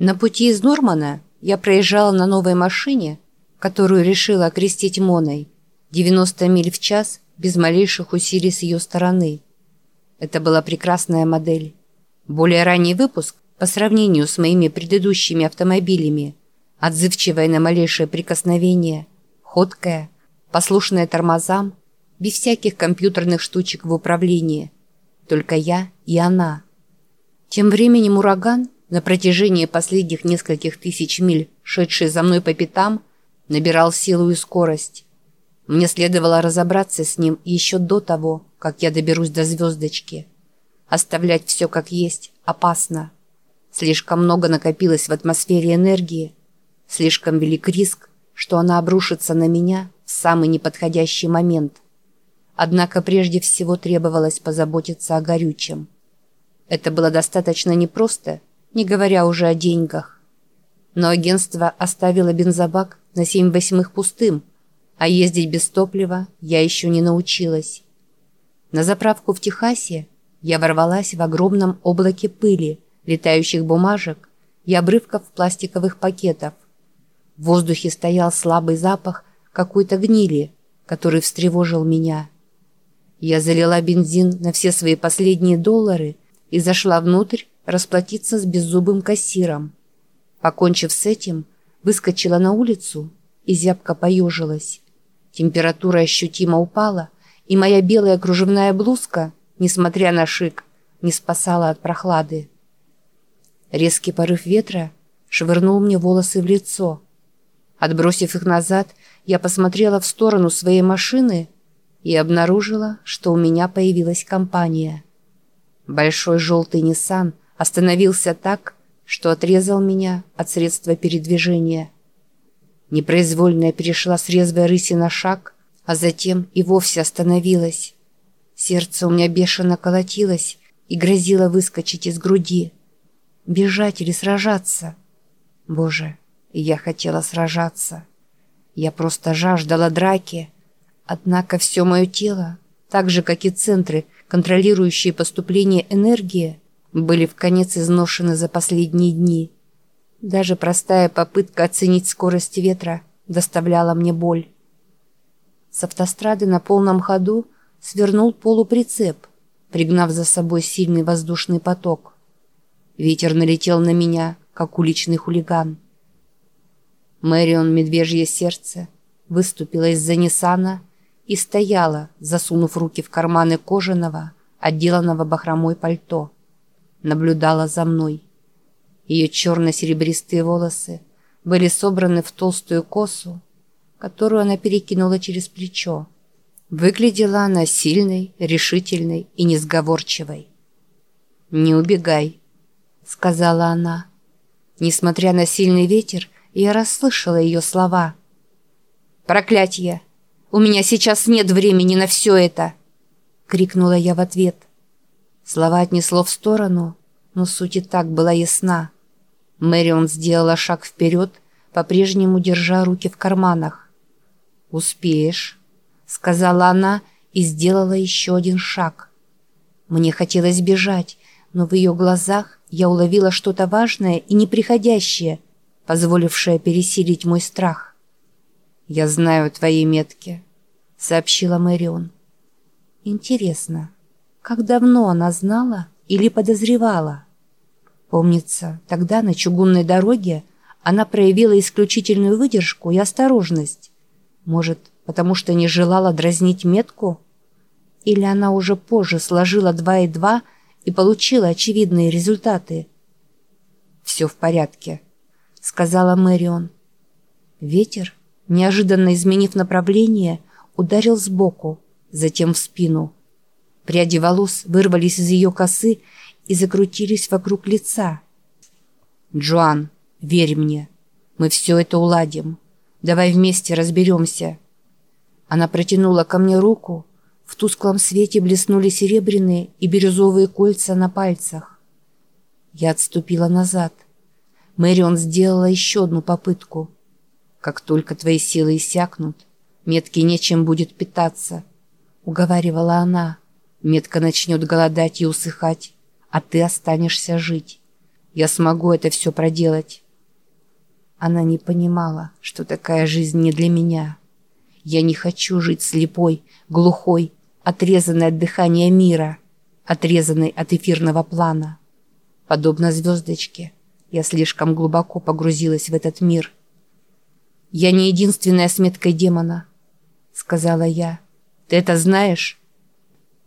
На пути из Нормана я проезжала на новой машине, которую решила окрестить Моной, 90 миль в час без малейших усилий с ее стороны. Это была прекрасная модель. Более ранний выпуск по сравнению с моими предыдущими автомобилями, отзывчивая на малейшее прикосновение, ходкая, послушная тормозам, без всяких компьютерных штучек в управлении. Только я и она. Тем временем ураган – на протяжении последних нескольких тысяч миль, шедший за мной по пятам, набирал силу и скорость. Мне следовало разобраться с ним еще до того, как я доберусь до звездочки. Оставлять все как есть опасно. Слишком много накопилось в атмосфере энергии. Слишком велик риск, что она обрушится на меня в самый неподходящий момент. Однако прежде всего требовалось позаботиться о горючем. Это было достаточно непросто не говоря уже о деньгах. Но агентство оставило бензобак на семь восьмых пустым, а ездить без топлива я еще не научилась. На заправку в Техасе я ворвалась в огромном облаке пыли, летающих бумажек и обрывков пластиковых пакетов. В воздухе стоял слабый запах какой-то гнили, который встревожил меня. Я залила бензин на все свои последние доллары и зашла внутрь, расплатиться с беззубым кассиром. Покончив с этим, выскочила на улицу и зябко поежилась. Температура ощутимо упала, и моя белая кружевная блузка, несмотря на шик, не спасала от прохлады. Резкий порыв ветра швырнул мне волосы в лицо. Отбросив их назад, я посмотрела в сторону своей машины и обнаружила, что у меня появилась компания. Большой желтый Ниссан остановился так, что отрезал меня от средства передвижения. Непроизвольно перешла с резвой рыси на шаг, а затем и вовсе остановилась. Сердце у меня бешено колотилось и грозило выскочить из груди. Бежать или сражаться? Боже, я хотела сражаться. Я просто жаждала драки. Однако все мое тело, так же, как и центры, контролирующие поступление энергии, были в конец изношены за последние дни. Даже простая попытка оценить скорость ветра доставляла мне боль. С автострады на полном ходу свернул полуприцеп, пригнав за собой сильный воздушный поток. Ветер налетел на меня, как уличный хулиган. Мэрион Медвежье Сердце выступила из-за Ниссана и стояла, засунув руки в карманы кожаного, отделанного бахромой пальто наблюдала за мной. Ее черно-серебристые волосы были собраны в толстую косу, которую она перекинула через плечо. Выглядела она сильной, решительной и несговорчивой. «Не убегай», — сказала она. Несмотря на сильный ветер, я расслышала ее слова. «Проклятье! У меня сейчас нет времени на все это!» — крикнула я в ответ. Слова отнесло в сторону, но суть и так была ясна. Мэрион сделала шаг вперед, по-прежнему держа руки в карманах. «Успеешь», — сказала она и сделала еще один шаг. Мне хотелось бежать, но в ее глазах я уловила что-то важное и неприходящее, позволившее пересилить мой страх. «Я знаю твои метки», — сообщила Мэрион. «Интересно». Как давно она знала или подозревала? Помнится, тогда на чугунной дороге она проявила исключительную выдержку и осторожность. Может, потому что не желала дразнить метку? Или она уже позже сложила два и два и получила очевидные результаты? «Все в порядке», — сказала Мэрион. Ветер, неожиданно изменив направление, ударил сбоку, затем в спину. Пряди волос вырвались из ее косы и закрутились вокруг лица. «Джоан, верь мне, мы все это уладим. Давай вместе разберемся». Она протянула ко мне руку. В тусклом свете блеснули серебряные и бирюзовые кольца на пальцах. Я отступила назад. Мэрион сделала еще одну попытку. «Как только твои силы иссякнут, метки нечем будет питаться», — уговаривала она. Метка начнет голодать и усыхать, а ты останешься жить. Я смогу это все проделать. Она не понимала, что такая жизнь не для меня. Я не хочу жить слепой, глухой, отрезанной от дыхания мира, отрезанной от эфирного плана. Подобно звездочке, я слишком глубоко погрузилась в этот мир. «Я не единственная с меткой демона», — сказала я. «Ты это знаешь?»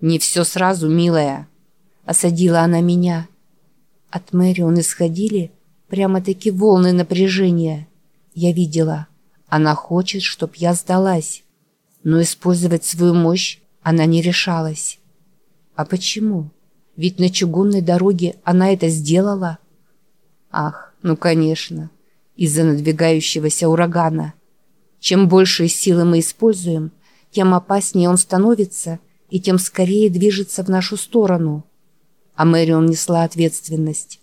«Не все сразу, милая», — осадила она меня. От Мэрион исходили прямо-таки волны напряжения. Я видела, она хочет, чтоб я сдалась. Но использовать свою мощь она не решалась. А почему? Ведь на чугунной дороге она это сделала. Ах, ну конечно, из-за надвигающегося урагана. Чем больше силы мы используем, тем опаснее он становится и тем скорее движется в нашу сторону. А Мэрион несла ответственность.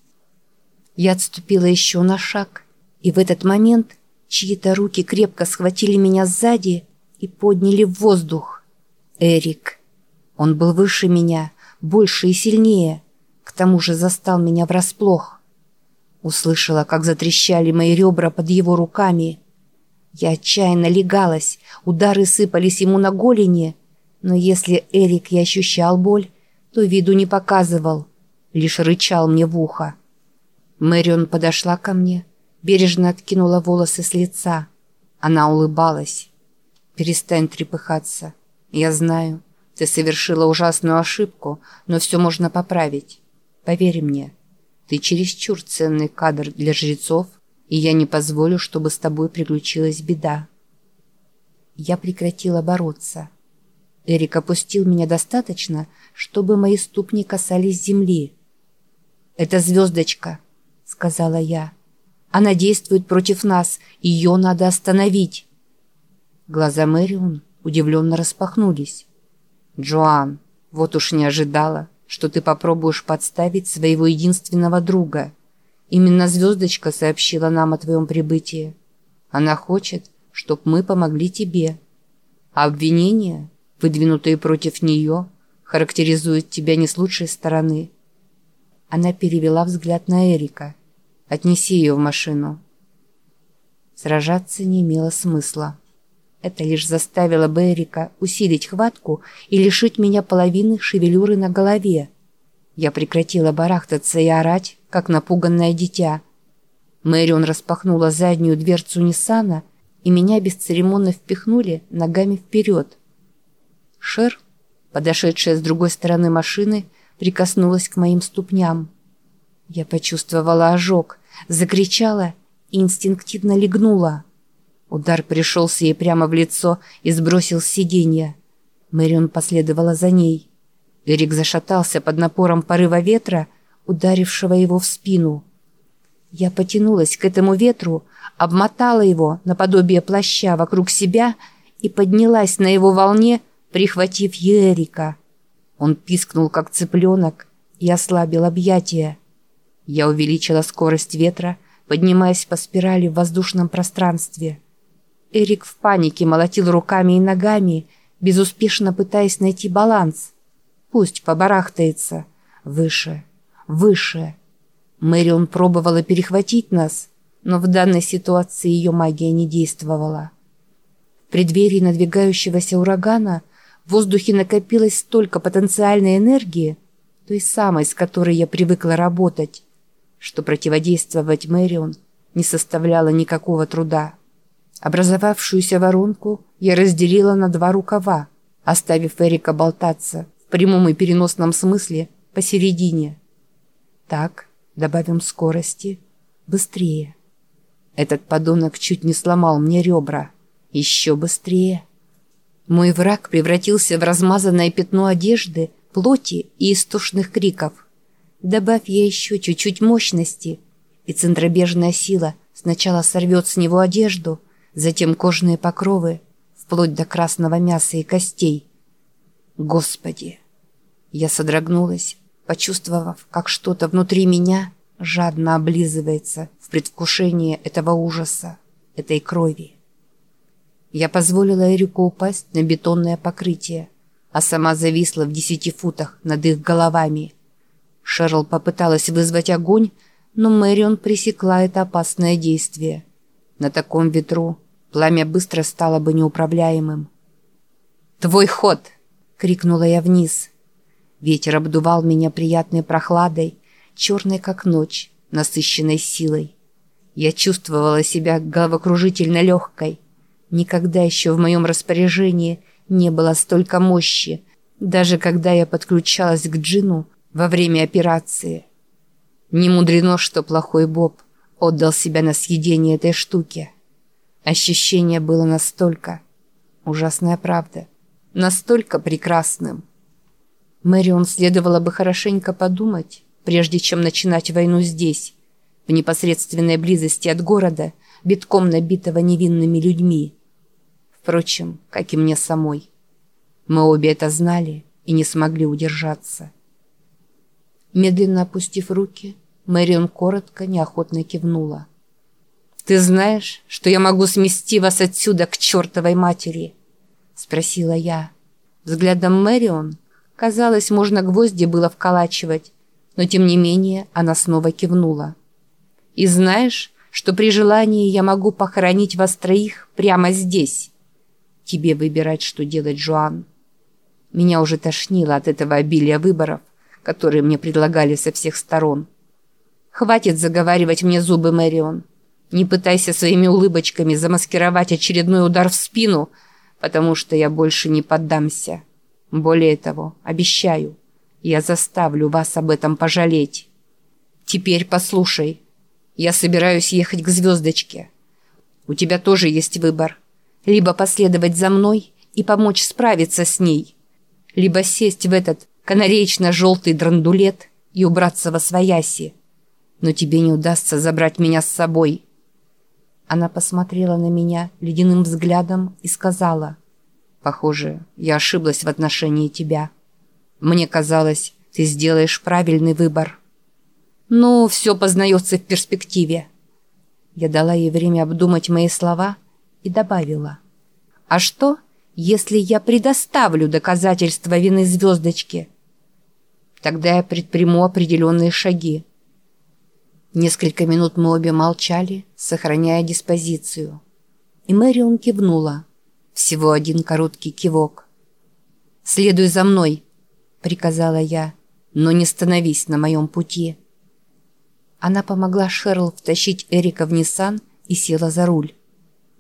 Я отступила еще на шаг, и в этот момент чьи-то руки крепко схватили меня сзади и подняли в воздух. Эрик. Он был выше меня, больше и сильнее. К тому же застал меня врасплох. Услышала, как затрещали мои ребра под его руками. Я отчаянно легалась, удары сыпались ему на голени, но если Эрик и ощущал боль, то виду не показывал, лишь рычал мне в ухо. Мэрион подошла ко мне, бережно откинула волосы с лица. Она улыбалась. «Перестань трепыхаться. Я знаю, ты совершила ужасную ошибку, но все можно поправить. Поверь мне, ты чересчур ценный кадр для жрецов, и я не позволю, чтобы с тобой приключилась беда». Я прекратила бороться. Эрик опустил меня достаточно, чтобы мои ступни касались земли. «Это звездочка», — сказала я. «Она действует против нас, ее надо остановить». Глаза Мэрион удивленно распахнулись. «Джоан, вот уж не ожидала, что ты попробуешь подставить своего единственного друга. Именно звездочка сообщила нам о твоем прибытии. Она хочет, чтобы мы помогли тебе. А обвинения, выдвинутые против нее, характеризуют тебя не с лучшей стороны». Она перевела взгляд на Эрика. «Отнеси ее в машину». Сражаться не имело смысла. Это лишь заставило бы Эрика усилить хватку и лишить меня половины шевелюры на голове. Я прекратила барахтаться и орать, как напуганное дитя. Мэрион распахнула заднюю дверцу Ниссана, и меня бесцеремонно впихнули ногами вперед. Шер, подошедшая с другой стороны машины, прикоснулась к моим ступням. Я почувствовала ожог, закричала и инстинктивно легнула. Удар пришелся ей прямо в лицо и сбросил с сиденья. Мэрион последовала за ней. Эрик зашатался под напором порыва ветра, ударившего его в спину. Я потянулась к этому ветру, обмотала его наподобие плаща вокруг себя и поднялась на его волне, прихватив Ерика. Он пискнул, как цыпленок, и ослабил объятия. Я увеличила скорость ветра, поднимаясь по спирали в воздушном пространстве. Эрик в панике молотил руками и ногами, безуспешно пытаясь найти баланс. Пусть побарахтается. Выше, выше. Мэрион пробовала перехватить нас, но в данной ситуации ее магия не действовала. В преддверии надвигающегося урагана – в воздухе накопилось столько потенциальной энергии, той самой, с которой я привыкла работать, что противодействовать Мэрион не составляло никакого труда. Образовавшуюся воронку я разделила на два рукава, оставив Эрика болтаться в прямом и переносном смысле посередине. Так, добавим скорости, быстрее. Этот подонок чуть не сломал мне ребра. Еще быстрее. Мой враг превратился в размазанное пятно одежды, плоти и истошных криков. Добавь я еще чуть-чуть мощности, и центробежная сила сначала сорвет с него одежду, затем кожные покровы, вплоть до красного мяса и костей. Господи! Я содрогнулась, почувствовав, как что-то внутри меня жадно облизывается в предвкушении этого ужаса, этой крови. Я позволила Эрику упасть на бетонное покрытие, а сама зависла в десяти футах над их головами. Шерл попыталась вызвать огонь, но Мэрион пресекла это опасное действие. На таком ветру пламя быстро стало бы неуправляемым. «Твой ход!» — крикнула я вниз. Ветер обдувал меня приятной прохладой, черной как ночь, насыщенной силой. Я чувствовала себя головокружительно легкой. Никогда еще в моем распоряжении не было столько мощи, даже когда я подключалась к Джину во время операции. Не мудрено, что плохой Боб отдал себя на съедение этой штуки. Ощущение было настолько... Ужасная правда. Настолько прекрасным. Мэрион следовало бы хорошенько подумать, прежде чем начинать войну здесь, в непосредственной близости от города, битком набитого невинными людьми. Впрочем, как и мне самой. Мы обе это знали и не смогли удержаться. Медленно опустив руки, Мэрион коротко, неохотно кивнула. «Ты знаешь, что я могу смести вас отсюда к чертовой матери?» Спросила я. Взглядом Мэрион, казалось, можно гвозди было вколачивать, но тем не менее она снова кивнула. «И знаешь, что при желании я могу похоронить вас троих прямо здесь?» «Тебе выбирать, что делать, Жуан». Меня уже тошнило от этого обилия выборов, которые мне предлагали со всех сторон. Хватит заговаривать мне зубы, Мэрион. Не пытайся своими улыбочками замаскировать очередной удар в спину, потому что я больше не поддамся. Более того, обещаю, я заставлю вас об этом пожалеть. Теперь послушай. Я собираюсь ехать к звездочке. У тебя тоже есть выбор. Либо последовать за мной и помочь справиться с ней, либо сесть в этот канареечно-желтый драндулет и убраться во свояси. Но тебе не удастся забрать меня с собой. Она посмотрела на меня ледяным взглядом и сказала, «Похоже, я ошиблась в отношении тебя. Мне казалось, ты сделаешь правильный выбор». «Ну, все познается в перспективе». Я дала ей время обдумать мои слова и добавила, «А что, если я предоставлю доказательства вины звездочки. Тогда я предприму определенные шаги. Несколько минут мы обе молчали, сохраняя диспозицию. И Мэрион кивнула. Всего один короткий кивок. «Следуй за мной», — приказала я, — «но не становись на моем пути». Она помогла Шерл втащить Эрика в Ниссан и села за руль.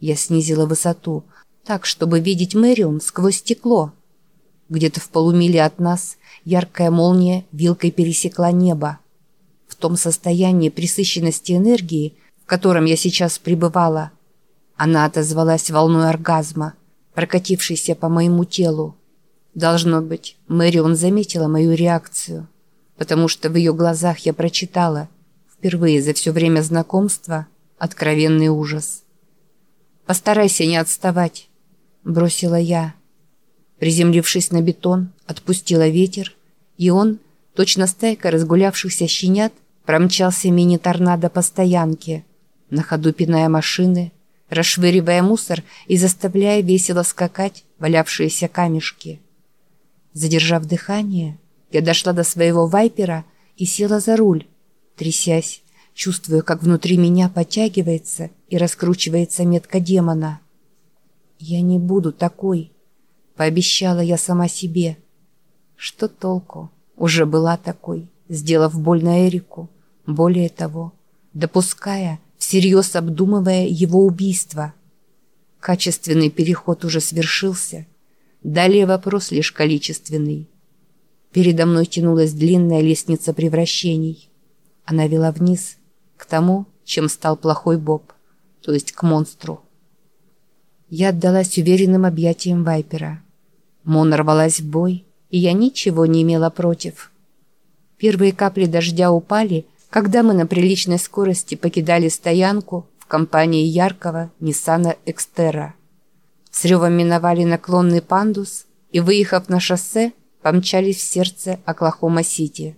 Я снизила высоту — так, чтобы видеть Мэрион сквозь стекло. Где-то в полумиле от нас яркая молния вилкой пересекла небо. В том состоянии присыщенности энергии, в котором я сейчас пребывала, она отозвалась волной оргазма, прокатившейся по моему телу. Должно быть, Мэрион заметила мою реакцию, потому что в ее глазах я прочитала, впервые за все время знакомства, откровенный ужас. «Постарайся не отставать», бросила я. Приземлившись на бетон, отпустила ветер, и он, точно стайка разгулявшихся щенят, промчался мини-торнадо по стоянке, на ходу пиная машины, расшвыривая мусор и заставляя весело скакать валявшиеся камешки. Задержав дыхание, я дошла до своего вайпера и села за руль, трясясь, чувствуя, как внутри меня подтягивается и раскручивается метка демона. «Я не буду такой», — пообещала я сама себе. Что толку? Уже была такой, сделав больно Эрику. Более того, допуская, всерьез обдумывая его убийство. Качественный переход уже свершился. Далее вопрос лишь количественный. Передо мной тянулась длинная лестница превращений. Она вела вниз, к тому, чем стал плохой Боб, то есть к монстру. Я отдалась уверенным объятиям Вайпера. Мона рвалась в бой, и я ничего не имела против. Первые капли дождя упали, когда мы на приличной скорости покидали стоянку в компании яркого Ниссана Экстера. С ревом миновали наклонный пандус и, выехав на шоссе, помчались в сердце Оклахома-Сити.